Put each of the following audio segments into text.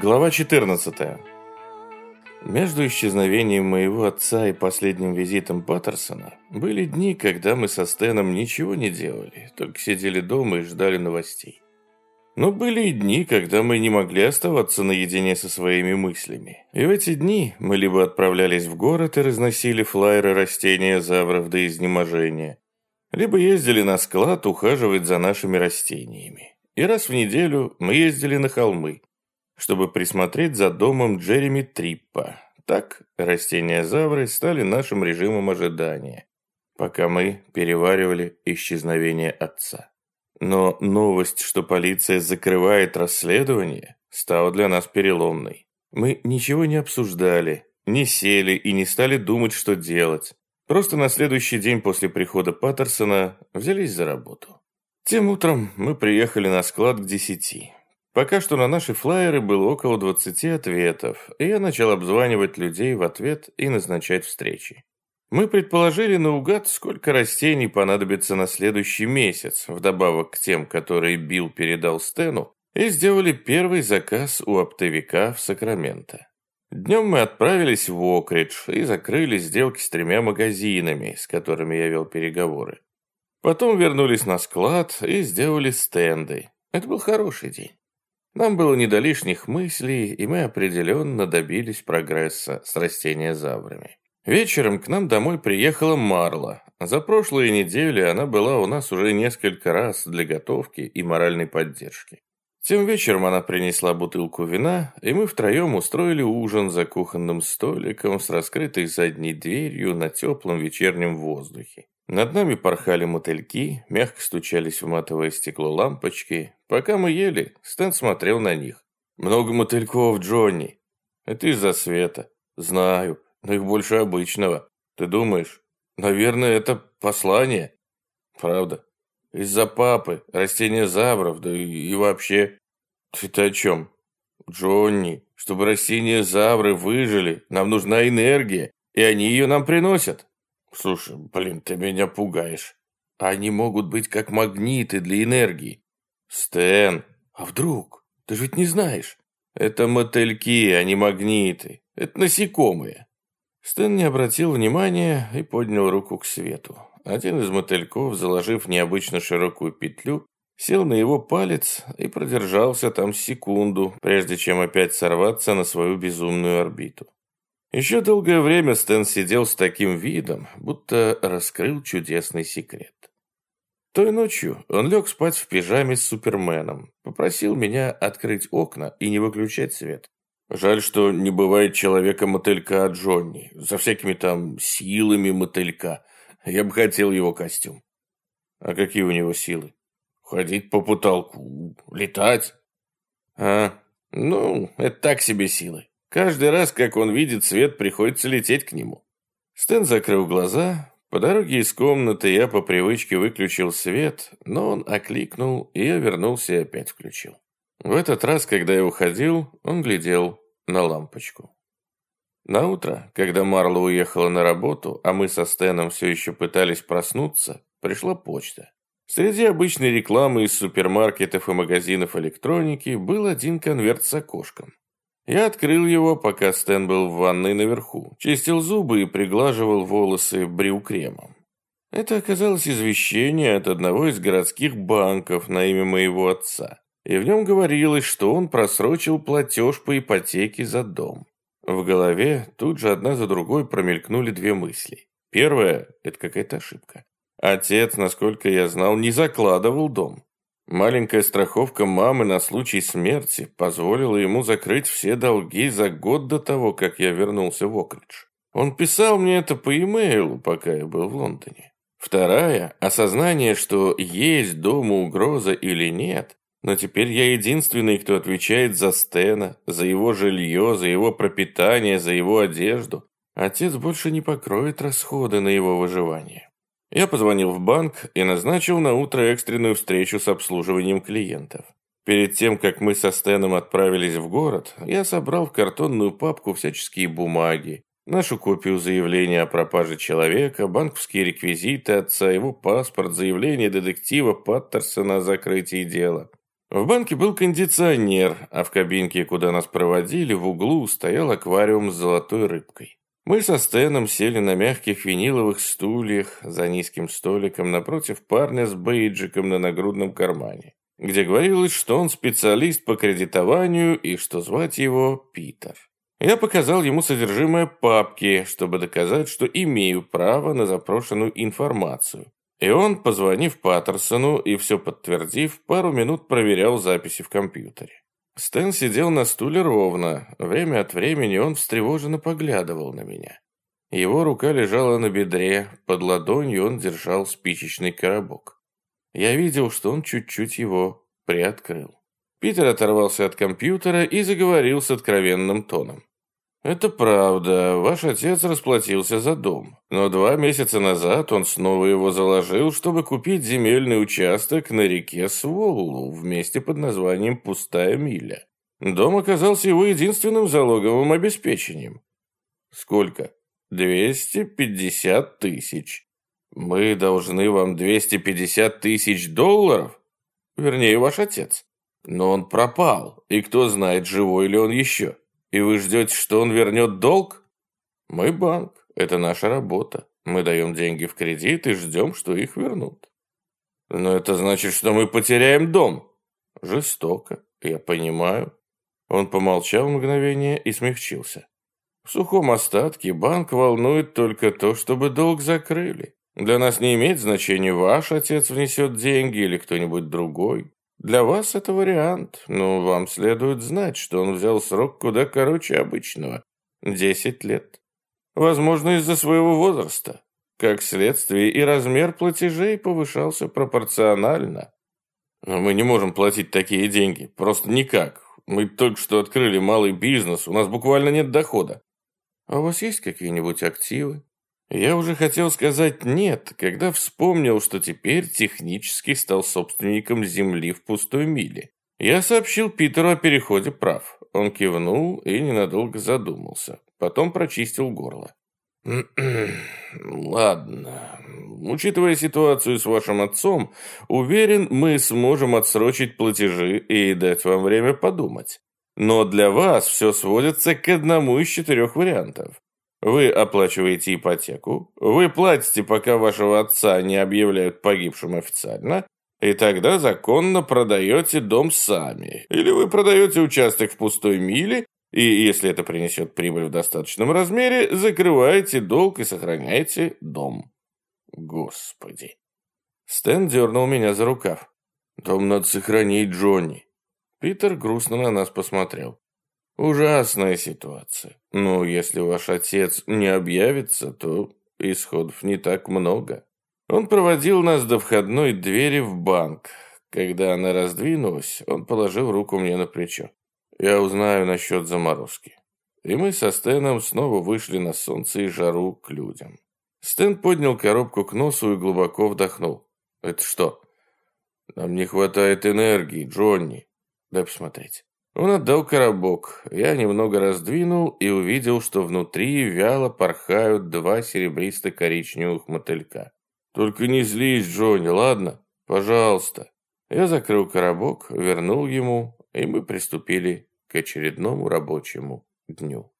Глава 14. Между исчезновением моего отца и последним визитом Паттерсона были дни, когда мы со Стэном ничего не делали, только сидели дома и ждали новостей. Но были и дни, когда мы не могли оставаться наедине со своими мыслями. И в эти дни мы либо отправлялись в город и разносили флайеры растения завров до изнеможения, либо ездили на склад ухаживать за нашими растениями. И раз в неделю мы ездили на холмы, чтобы присмотреть за домом Джереми Триппа. Так растения-завры стали нашим режимом ожидания, пока мы переваривали исчезновение отца. Но новость, что полиция закрывает расследование, стала для нас переломной. Мы ничего не обсуждали, не сели и не стали думать, что делать. Просто на следующий день после прихода Паттерсона взялись за работу. Тем утром мы приехали на склад к десяти. Пока что на наши флайеры было около 20 ответов, и я начал обзванивать людей в ответ и назначать встречи. Мы предположили наугад, сколько растений понадобится на следующий месяц, вдобавок к тем, которые Билл передал Стэну, и сделали первый заказ у оптовика в Сакраменто. Днем мы отправились в Окридж и закрыли сделки с тремя магазинами, с которыми я вел переговоры. Потом вернулись на склад и сделали стенды. Это был хороший день. Нам было не до лишних мыслей, и мы определенно добились прогресса с растениезаврами. Вечером к нам домой приехала Марла. За прошлые недели она была у нас уже несколько раз для готовки и моральной поддержки. Тем вечером она принесла бутылку вина, и мы втроем устроили ужин за кухонным столиком с раскрытой задней дверью на теплом вечернем воздухе. Над нами порхали мотыльки, мягко стучались в матовое стекло лампочки. Пока мы ели, Стэн смотрел на них. «Много мотыльков, Джонни. Это из-за света. Знаю, но их больше обычного. Ты думаешь? Наверное, это послание. Правда. Из-за папы, растения забров, да и, и вообще. Ты-то о чем? Джонни, чтобы растения завры выжили, нам нужна энергия, и они ее нам приносят. Слушай, блин, ты меня пугаешь. Они могут быть как магниты для энергии. Стэн, а вдруг? Ты же ведь не знаешь. Это мотыльки, а не магниты. Это насекомые. Стэн не обратил внимания и поднял руку к свету. Один из мотыльков, заложив необычно широкую петлю, сел на его палец и продержался там секунду, прежде чем опять сорваться на свою безумную орбиту. Еще долгое время Стэн сидел с таким видом, будто раскрыл чудесный секрет. Той ночью он лег спать в пижаме с Суперменом, попросил меня открыть окна и не выключать свет. Жаль, что не бывает человека-мотылька от Джонни, за всякими там силами мотылька. Я бы хотел его костюм. А какие у него силы? Ходить по потолку, летать? А, ну, это так себе силы. Каждый раз, как он видит свет, приходится лететь к нему. Стэн закрыл глаза. По дороге из комнаты я по привычке выключил свет, но он окликнул, и я вернулся и опять включил. В этот раз, когда я уходил, он глядел на лампочку. На утро, когда Марла уехала на работу, а мы со Стэном все еще пытались проснуться, пришла почта. Среди обычной рекламы из супермаркетов и магазинов электроники был один конверт с окошком. Я открыл его, пока Стэн был в ванной наверху, чистил зубы и приглаживал волосы брю-кремом. Это оказалось извещение от одного из городских банков на имя моего отца, и в нем говорилось, что он просрочил платеж по ипотеке за дом. В голове тут же одна за другой промелькнули две мысли. Первая – это какая-то ошибка. Отец, насколько я знал, не закладывал дом. Маленькая страховка мамы на случай смерти позволила ему закрыть все долги за год до того, как я вернулся в Окридж. Он писал мне это по имейлу, пока я был в Лондоне. Вторая – осознание, что есть дома угроза или нет, но теперь я единственный, кто отвечает за Стена, за его жилье, за его пропитание, за его одежду. Отец больше не покроет расходы на его выживание. Я позвонил в банк и назначил на утро экстренную встречу с обслуживанием клиентов. Перед тем, как мы со Стэном отправились в город, я собрал в картонную папку всяческие бумаги, нашу копию заявления о пропаже человека, банковские реквизиты отца, его паспорт, заявление детектива Паттерсона о закрытии дела. В банке был кондиционер, а в кабинке, куда нас проводили, в углу стоял аквариум с золотой рыбкой. Мы со Стэном сели на мягких виниловых стульях за низким столиком напротив парня с бейджиком на нагрудном кармане, где говорилось, что он специалист по кредитованию и что звать его Питер. Я показал ему содержимое папки, чтобы доказать, что имею право на запрошенную информацию. И он, позвонив Паттерсону и все подтвердив, пару минут проверял записи в компьютере. Стэн сидел на стуле ровно. Время от времени он встревоженно поглядывал на меня. Его рука лежала на бедре, под ладонью он держал спичечный коробок. Я видел, что он чуть-чуть его приоткрыл. Питер оторвался от компьютера и заговорил с откровенным тоном. «Это правда. Ваш отец расплатился за дом. Но два месяца назад он снова его заложил, чтобы купить земельный участок на реке Своллу в месте под названием Пустая миля. Дом оказался его единственным залоговым обеспечением. Сколько? 250 тысяч. Мы должны вам 250 тысяч долларов? Вернее, ваш отец. Но он пропал, и кто знает, живой ли он еще. И вы ждете, что он вернет долг? Мы банк, это наша работа. Мы даем деньги в кредит и ждем, что их вернут. Но это значит, что мы потеряем дом. Жестоко, я понимаю. Он помолчал мгновение и смягчился. В сухом остатке банк волнует только то, чтобы долг закрыли. Для нас не имеет значения, ваш отец внесет деньги или кто-нибудь другой. Для вас это вариант, но вам следует знать, что он взял срок куда короче обычного. Десять лет. Возможно, из-за своего возраста. Как следствие, и размер платежей повышался пропорционально. Но мы не можем платить такие деньги. Просто никак. Мы только что открыли малый бизнес, у нас буквально нет дохода. А у вас есть какие-нибудь активы? Я уже хотел сказать «нет», когда вспомнил, что теперь технически стал собственником земли в пустой миле. Я сообщил Питеру о переходе прав. Он кивнул и ненадолго задумался. Потом прочистил горло. «Ладно. Учитывая ситуацию с вашим отцом, уверен, мы сможем отсрочить платежи и дать вам время подумать. Но для вас все сводится к одному из четырех вариантов. Вы оплачиваете ипотеку, вы платите, пока вашего отца не объявляют погибшим официально, и тогда законно продаете дом сами. Или вы продаете участок в пустой миле, и если это принесет прибыль в достаточном размере, закрываете долг и сохраняете дом. Господи. Стэн дернул меня за рукав. Дом надо сохранить, Джонни. Питер грустно на нас посмотрел. Ужасная ситуация. Но если ваш отец не объявится, то исходов не так много. Он проводил нас до входной двери в банк. Когда она раздвинулась, он положил руку мне на плечо. Я узнаю насчет заморозки. И мы со Стэном снова вышли на солнце и жару к людям. Стэн поднял коробку к носу и глубоко вдохнул. «Это что?» «Нам не хватает энергии, Джонни. Дай посмотреть». Он отдал коробок. Я немного раздвинул и увидел, что внутри вяло порхают два серебристо-коричневых мотылька. «Только не злись, Джонни, ладно? Пожалуйста». Я закрыл коробок, вернул ему, и мы приступили к очередному рабочему дню.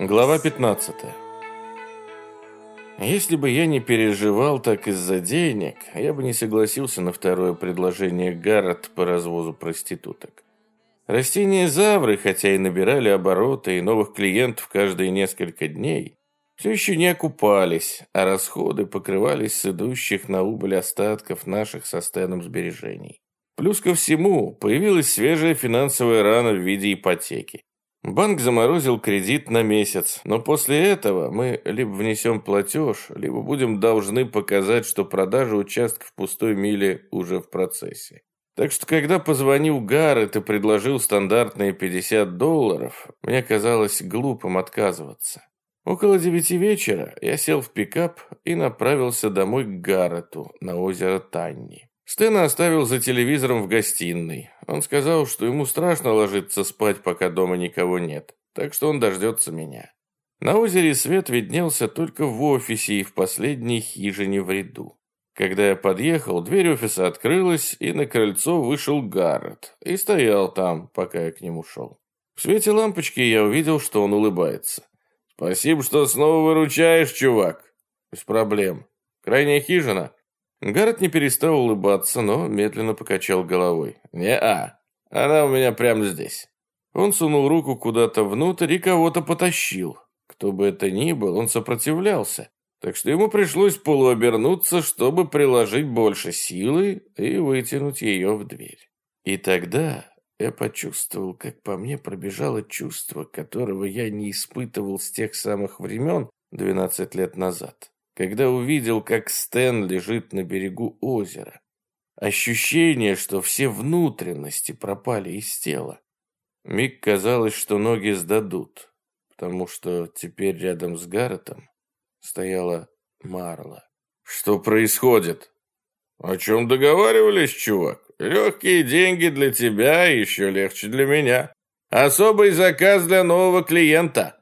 Глава 15. Если бы я не переживал так из-за денег, я бы не согласился на второе предложение Гаррет по развозу проституток. Растения-завры, хотя и набирали обороты и новых клиентов каждые несколько дней, все еще не окупались, а расходы покрывались с идущих на убыль остатков наших со Стэном сбережений. Плюс ко всему, появилась свежая финансовая рана в виде ипотеки. Банк заморозил кредит на месяц, но после этого мы либо внесем платеж, либо будем должны показать, что продажа участка в пустой миле уже в процессе. Так что, когда позвонил Гаррет и предложил стандартные 50 долларов, мне казалось глупым отказываться. Около девяти вечера я сел в пикап и направился домой к Гаррету на озеро Танни. Стэна оставил за телевизором в гостиной. Он сказал, что ему страшно ложиться спать, пока дома никого нет, так что он дождется меня. На озере свет виднелся только в офисе и в последней хижине в ряду. Когда я подъехал, дверь офиса открылась, и на крыльцо вышел Гаррет и стоял там, пока я к нему шел. В свете лампочки я увидел, что он улыбается. «Спасибо, что снова выручаешь, чувак». «Без проблем. Крайняя хижина?» Гаррет не перестал улыбаться, но медленно покачал головой. «Не-а, она у меня прямо здесь». Он сунул руку куда-то внутрь и кого-то потащил. Кто бы это ни был, он сопротивлялся так что ему пришлось полуобернуться, чтобы приложить больше силы и вытянуть ее в дверь. И тогда я почувствовал, как по мне пробежало чувство, которого я не испытывал с тех самых времен 12 лет назад, когда увидел, как Стэн лежит на берегу озера. Ощущение, что все внутренности пропали из тела. Миг казалось, что ноги сдадут, потому что теперь рядом с Гарретом стояла Марла. «Что происходит?» «О чем договаривались, чувак? Легкие деньги для тебя, еще легче для меня. Особый заказ для нового клиента».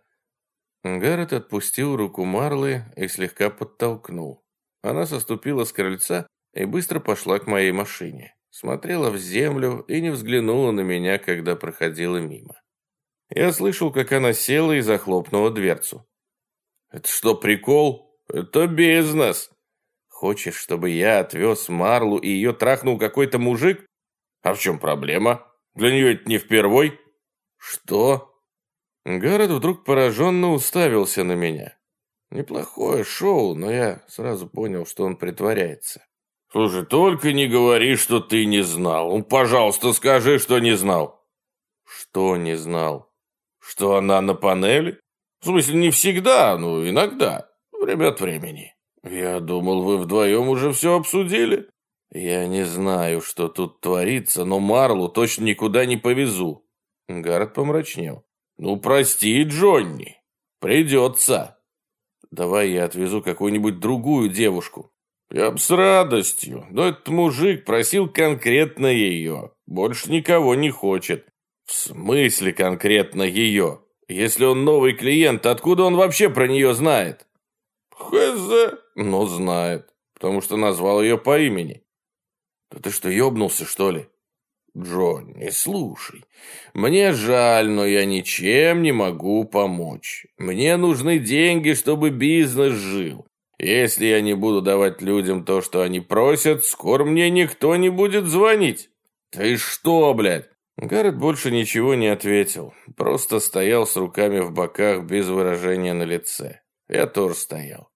Гаррет отпустил руку Марлы и слегка подтолкнул. Она соступила с крыльца и быстро пошла к моей машине. Смотрела в землю и не взглянула на меня, когда проходила мимо. Я слышал, как она села и захлопнула дверцу. Это что, прикол? Это бизнес. Хочешь, чтобы я отвез Марлу и ее трахнул какой-то мужик? А в чем проблема? Для нее это не впервой. Что? Гаррет вдруг пораженно уставился на меня. Неплохое шоу, но я сразу понял, что он притворяется. Слушай, только не говори, что ты не знал. Ну, пожалуйста, скажи, что не знал. Что не знал? Что она на панели? В смысле, не всегда, но иногда, время от времени. Я думал, вы вдвоем уже все обсудили. Я не знаю, что тут творится, но Марлу точно никуда не повезу. Гаррет помрачнел. Ну, прости, Джонни, придется. Давай я отвезу какую-нибудь другую девушку. Я б с радостью, но этот мужик просил конкретно ее. Больше никого не хочет. В смысле конкретно ее? Если он новый клиент, откуда он вообще про нее знает? Хз, но знает, потому что назвал ее по имени. Да ты что, ебнулся, что ли? Джонни, слушай, мне жаль, но я ничем не могу помочь. Мне нужны деньги, чтобы бизнес жил. Если я не буду давать людям то, что они просят, скоро мне никто не будет звонить. Ты что, блядь? Гаррет больше ничего не ответил, просто стоял с руками в боках без выражения на лице. Я тоже стоял.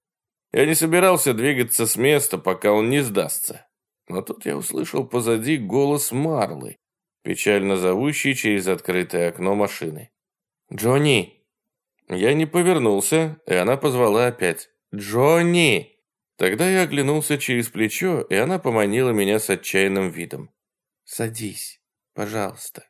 Я не собирался двигаться с места, пока он не сдастся. Но тут я услышал позади голос Марлы, печально зовущий через открытое окно машины. «Джонни!» Я не повернулся, и она позвала опять. «Джонни!» Тогда я оглянулся через плечо, и она поманила меня с отчаянным видом. «Садись». Пожалуйста.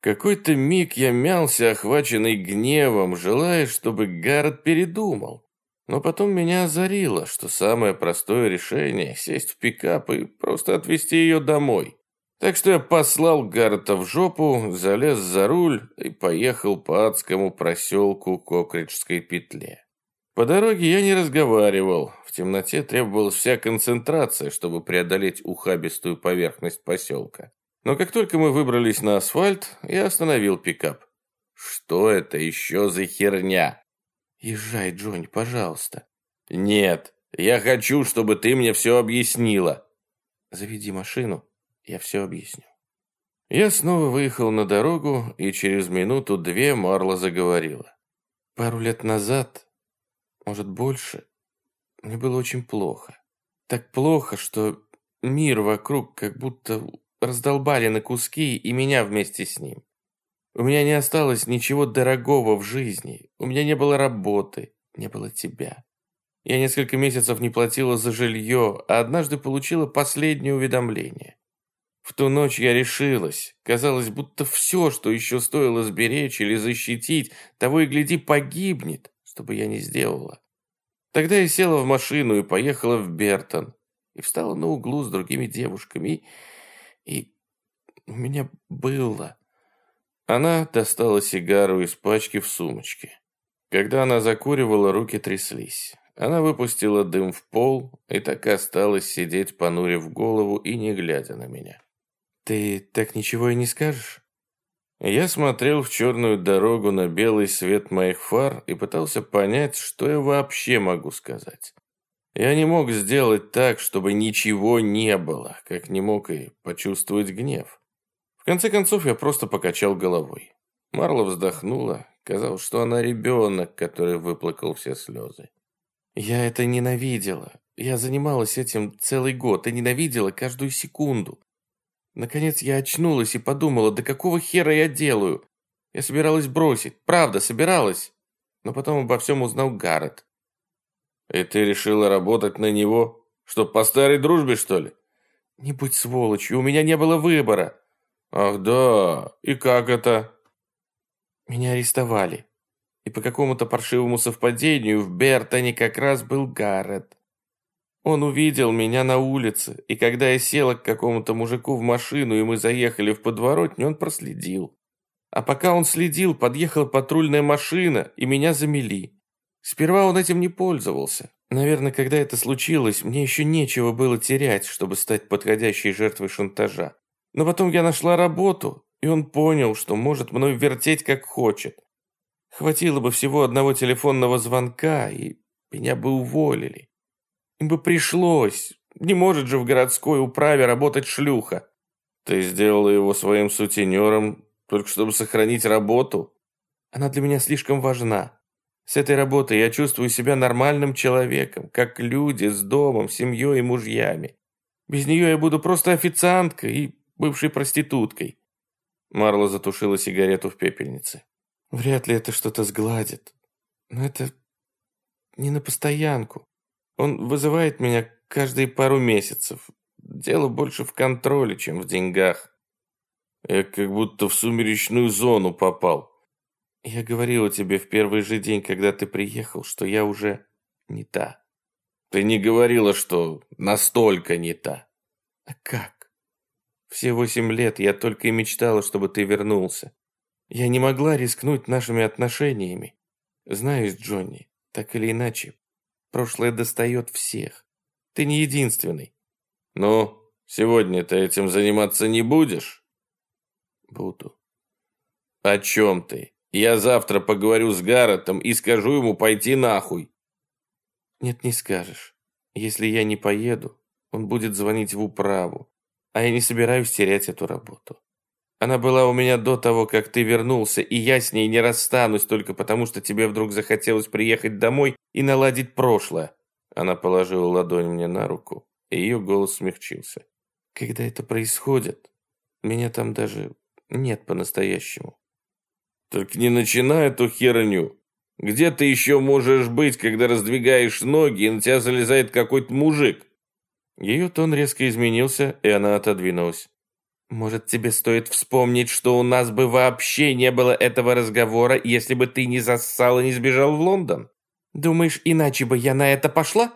Какой-то миг я мялся, охваченный гневом, желая, чтобы Гаррет передумал. Но потом меня озарило, что самое простое решение — сесть в пикап и просто отвезти ее домой. Так что я послал Гаррета в жопу, залез за руль и поехал по адскому проселку Кокриджской петле. По дороге я не разговаривал. В темноте требовалась вся концентрация, чтобы преодолеть ухабистую поверхность поселка. Но как только мы выбрались на асфальт, я остановил пикап. Что это еще за херня? Езжай, Джонни, пожалуйста. Нет, я хочу, чтобы ты мне все объяснила. Заведи машину, я все объясню. Я снова выехал на дорогу, и через минуту-две Марла заговорила. Пару лет назад, может больше, мне было очень плохо. Так плохо, что мир вокруг как будто раздолбали на куски и меня вместе с ним. У меня не осталось ничего дорогого в жизни. У меня не было работы, не было тебя. Я несколько месяцев не платила за жилье, а однажды получила последнее уведомление. В ту ночь я решилась. Казалось, будто все, что еще стоило сберечь или защитить, того и гляди погибнет, чтобы я не сделала. Тогда я села в машину и поехала в Бертон. И встала на углу с другими девушками. И, и у меня было... Она достала сигару из пачки в сумочке. Когда она закуривала, руки тряслись. Она выпустила дым в пол и так и осталась сидеть, понурив голову и не глядя на меня. «Ты так ничего и не скажешь?» Я смотрел в черную дорогу на белый свет моих фар и пытался понять, что я вообще могу сказать. Я не мог сделать так, чтобы ничего не было, как не мог и почувствовать гнев. В конце концов, я просто покачал головой. Марла вздохнула. Казалось, что она ребенок, который выплакал все слезы. Я это ненавидела. Я занималась этим целый год и ненавидела каждую секунду. Наконец я очнулась и подумала, да какого хера я делаю? Я собиралась бросить, правда, собиралась. Но потом обо всем узнал Гаррет. И ты решила работать на него? Что, по старой дружбе, что ли? Не будь сволочью, у меня не было выбора. «Ах да, и как это?» Меня арестовали. И по какому-то паршивому совпадению в Бертоне как раз был Гаррет. Он увидел меня на улице, и когда я села к какому-то мужику в машину, и мы заехали в подворотню, он проследил. А пока он следил, подъехала патрульная машина, и меня замели. Сперва он этим не пользовался. Наверное, когда это случилось, мне еще нечего было терять, чтобы стать подходящей жертвой шантажа. Но потом я нашла работу, и он понял, что может мной вертеть как хочет. Хватило бы всего одного телефонного звонка, и меня бы уволили. Им бы пришлось. Не может же в городской управе работать шлюха. Ты сделала его своим сутенером, только чтобы сохранить работу? Она для меня слишком важна. С этой работой я чувствую себя нормальным человеком, как люди с домом, семьей и мужьями. Без нее я буду просто официанткой и бывшей проституткой. Марла затушила сигарету в пепельнице. Вряд ли это что-то сгладит. Но это не на постоянку. Он вызывает меня каждые пару месяцев. Дело больше в контроле, чем в деньгах. Я как будто в сумеречную зону попал. Я говорила тебе в первый же день, когда ты приехал, что я уже не та. Ты не говорила, что настолько не та. А как? Все восемь лет я только и мечтала, чтобы ты вернулся. Я не могла рискнуть нашими отношениями. Знаешь, Джонни, так или иначе, прошлое достает всех. Ты не единственный. Ну, сегодня ты этим заниматься не будешь? Буду. О чем ты? Я завтра поговорю с Гарретом и скажу ему пойти нахуй. Нет, не скажешь. Если я не поеду, он будет звонить в управу а я не собираюсь терять эту работу. Она была у меня до того, как ты вернулся, и я с ней не расстанусь только потому, что тебе вдруг захотелось приехать домой и наладить прошлое. Она положила ладонь мне на руку, и ее голос смягчился. Когда это происходит, меня там даже нет по-настоящему. Так не начинай эту херню. Где ты еще можешь быть, когда раздвигаешь ноги и на тебя залезает какой-то мужик? Ее тон резко изменился, и она отодвинулась. «Может, тебе стоит вспомнить, что у нас бы вообще не было этого разговора, если бы ты не зассал и не сбежал в Лондон? Думаешь, иначе бы я на это пошла?»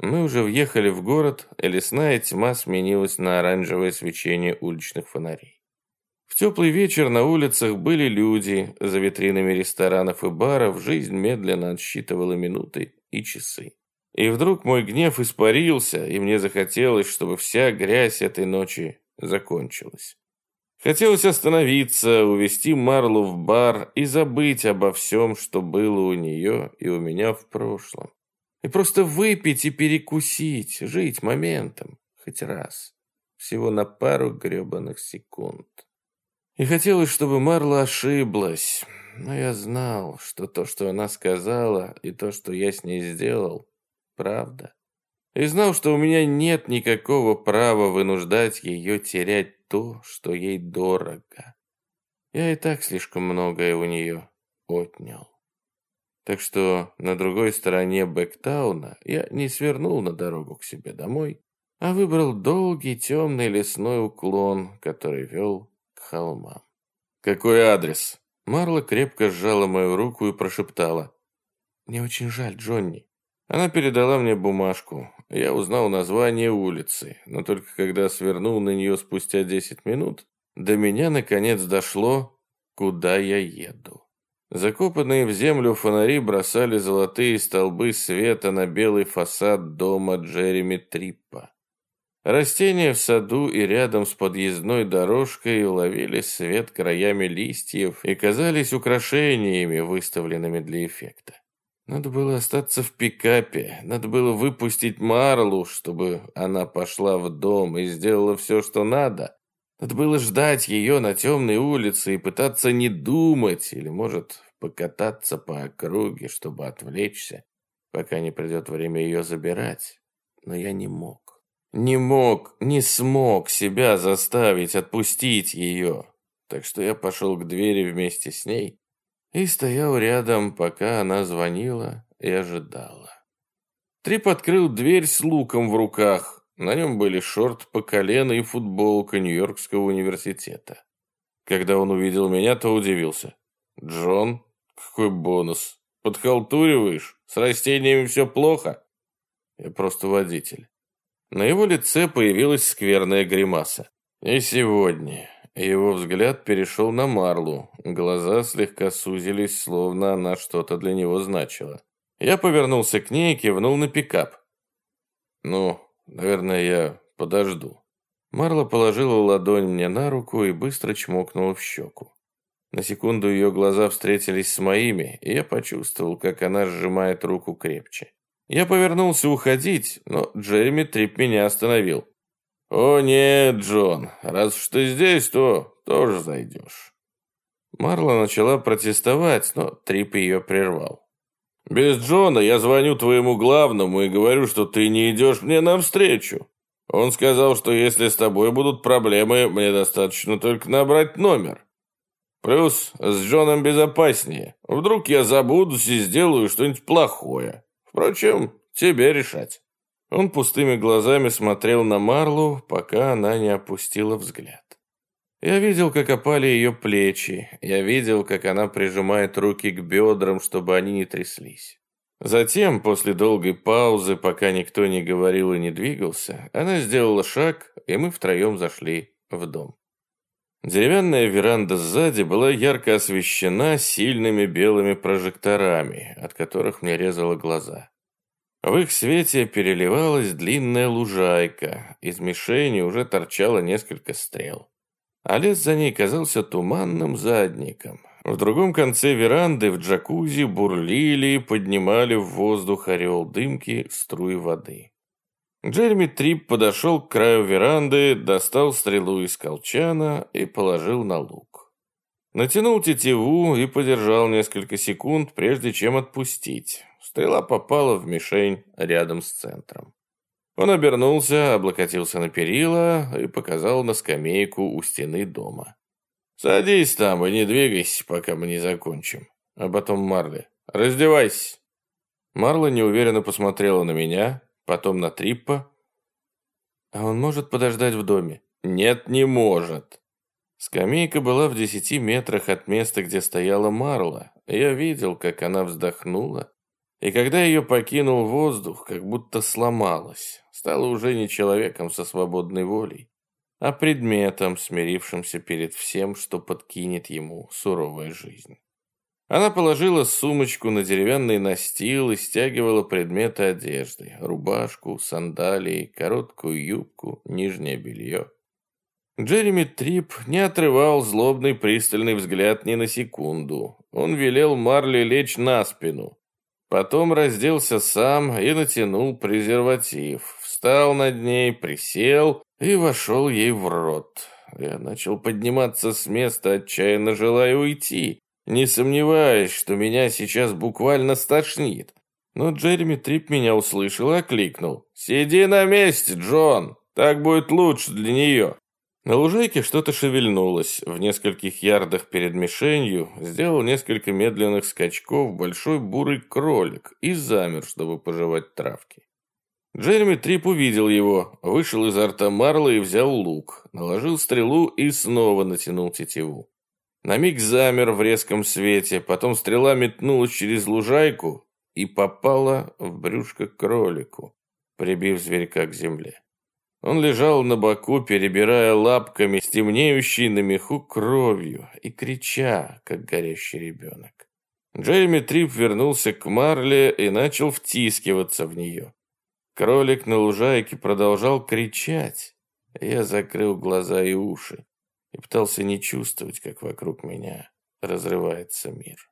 Мы уже въехали в город, и лесная тьма сменилась на оранжевое свечение уличных фонарей. В теплый вечер на улицах были люди, за витринами ресторанов и баров жизнь медленно отсчитывала минуты и часы. И вдруг мой гнев испарился, и мне захотелось, чтобы вся грязь этой ночи закончилась. Хотелось остановиться, увести Марлу в бар и забыть обо всем, что было у нее и у меня в прошлом. И просто выпить и перекусить, жить моментом, хоть раз. Всего на пару гребаных секунд. И хотелось, чтобы Марла ошиблась, но я знал, что то, что она сказала, и то, что я с ней сделал, правда. И знал, что у меня нет никакого права вынуждать ее терять то, что ей дорого. Я и так слишком многое у нее отнял. Так что на другой стороне Бэктауна я не свернул на дорогу к себе домой, а выбрал долгий темный лесной уклон, который вел к холмам. «Какой адрес?» Марла крепко сжала мою руку и прошептала. «Мне очень жаль, Джонни». Она передала мне бумажку. Я узнал название улицы, но только когда свернул на нее спустя десять минут, до меня наконец дошло, куда я еду. Закопанные в землю фонари бросали золотые столбы света на белый фасад дома Джереми Триппа. Растения в саду и рядом с подъездной дорожкой ловили свет краями листьев и казались украшениями, выставленными для эффекта. Надо было остаться в пикапе, надо было выпустить Марлу, чтобы она пошла в дом и сделала все, что надо. Надо было ждать ее на темной улице и пытаться не думать, или, может, покататься по округе, чтобы отвлечься, пока не придет время ее забирать. Но я не мог. Не мог, не смог себя заставить отпустить ее. Так что я пошел к двери вместе с ней и стоял рядом, пока она звонила и ожидала. Трип открыл дверь с луком в руках. На нем были шорт по колено и футболка Нью-Йоркского университета. Когда он увидел меня, то удивился. «Джон, какой бонус! Подхалтуриваешь? С растениями все плохо?» «Я просто водитель». На его лице появилась скверная гримаса. И сегодня его взгляд перешел на Марлу. Глаза слегка сузились, словно она что-то для него значила. Я повернулся к ней и кивнул на пикап. «Ну, наверное, я подожду». Марла положила ладонь мне на руку и быстро чмокнула в щеку. На секунду ее глаза встретились с моими, и я почувствовал, как она сжимает руку крепче. Я повернулся уходить, но Джереми Трип меня остановил. «О нет, Джон, раз уж ты здесь, то тоже зайдешь». Марла начала протестовать, но Трип ее прервал. «Без Джона я звоню твоему главному и говорю, что ты не идешь мне навстречу. Он сказал, что если с тобой будут проблемы, мне достаточно только набрать номер. Плюс с Джоном безопаснее. Вдруг я забудусь и сделаю что-нибудь плохое. Впрочем, тебе решать». Он пустыми глазами смотрел на Марлу, пока она не опустила взгляд. Я видел, как опали ее плечи, я видел, как она прижимает руки к бедрам, чтобы они не тряслись. Затем, после долгой паузы, пока никто не говорил и не двигался, она сделала шаг, и мы втроем зашли в дом. Деревянная веранда сзади была ярко освещена сильными белыми прожекторами, от которых мне резало глаза. В их свете переливалась длинная лужайка, из мишени уже торчало несколько стрел. А лес за ней казался туманным задником. В другом конце веранды в джакузи бурлили и поднимали в воздух орел дымки струи воды. Джереми Трип подошел к краю веранды, достал стрелу из колчана и положил на лук. Натянул тетиву и подержал несколько секунд, прежде чем отпустить. Стрела попала в мишень рядом с центром. Он обернулся, облокотился на перила и показал на скамейку у стены дома. «Садись там и не двигайся, пока мы не закончим. А потом Марли. Раздевайся!» Марла неуверенно посмотрела на меня, потом на Триппа. «А он может подождать в доме?» «Нет, не может!» Скамейка была в десяти метрах от места, где стояла Марла. Я видел, как она вздохнула, и когда ее покинул воздух, как будто сломалась, стала уже не человеком со свободной волей, а предметом, смирившимся перед всем, что подкинет ему суровая жизнь. Она положила сумочку на деревянный настил и стягивала предметы одежды. Рубашку, сандалии, короткую юбку, нижнее белье. Джереми Трип не отрывал злобный пристальный взгляд ни на секунду. Он велел Марли лечь на спину. Потом разделся сам и натянул презерватив. Встал над ней, присел и вошел ей в рот. Я начал подниматься с места, отчаянно желая уйти не сомневаясь, что меня сейчас буквально стошнит. Но Джереми Трип меня услышал и окликнул. «Сиди на месте, Джон! Так будет лучше для нее!» На лужайке что-то шевельнулось. В нескольких ярдах перед мишенью сделал несколько медленных скачков большой бурый кролик и замер, чтобы пожевать травки. Джереми Трип увидел его, вышел из арта Марла и взял лук, наложил стрелу и снова натянул тетиву. На миг замер в резком свете, потом стрела метнулась через лужайку и попала в брюшко кролику, прибив зверька к земле. Он лежал на боку, перебирая лапками с темнеющей на меху кровью и крича, как горящий ребенок. Джереми Трип вернулся к Марле и начал втискиваться в нее. Кролик на лужайке продолжал кричать. Я закрыл глаза и уши и пытался не чувствовать, как вокруг меня разрывается мир.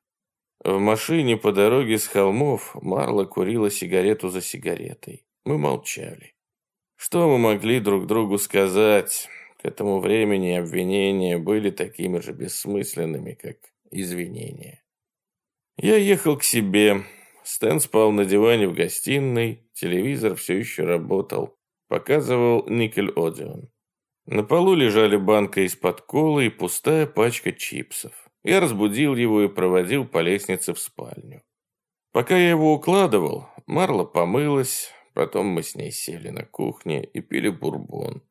В машине по дороге с холмов Марла курила сигарету за сигаретой. Мы молчали. Что мы могли друг другу сказать? К этому времени обвинения были такими же бессмысленными, как извинения. Я ехал к себе. Стэн спал на диване в гостиной, телевизор все еще работал. Показывал никель-одион. На полу лежали банка из-под колы и пустая пачка чипсов. Я разбудил его и проводил по лестнице в спальню. Пока я его укладывал, Марла помылась, Потом мы с ней сели на кухне и пили бурбон,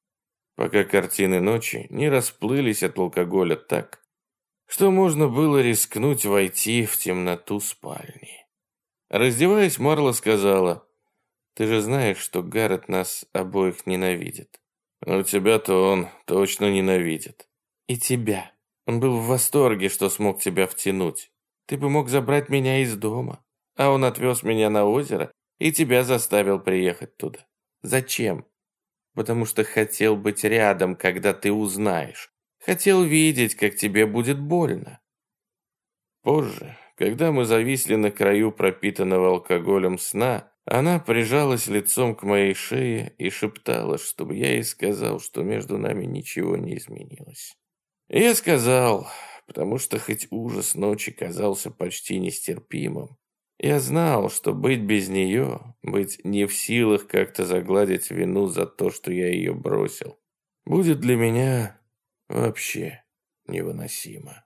пока картины ночи не расплылись от алкоголя так, что можно было рискнуть войти в темноту спальни. Раздеваясь, Марла сказала, «Ты же знаешь, что Гаррет нас обоих ненавидит». «Ну, тебя-то он точно ненавидит». «И тебя. Он был в восторге, что смог тебя втянуть. Ты бы мог забрать меня из дома, а он отвез меня на озеро и тебя заставил приехать туда. Зачем? Потому что хотел быть рядом, когда ты узнаешь. Хотел видеть, как тебе будет больно. Позже, когда мы зависли на краю пропитанного алкоголем сна, она прижалась лицом к моей шее и шептала, чтобы я ей сказал, что между нами ничего не изменилось. И я сказал, потому что хоть ужас ночи казался почти нестерпимым, я знал, что быть без нее, быть не в силах как-то загладить вину за то, что я ее бросил, будет для меня вообще невыносимо.